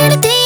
infinity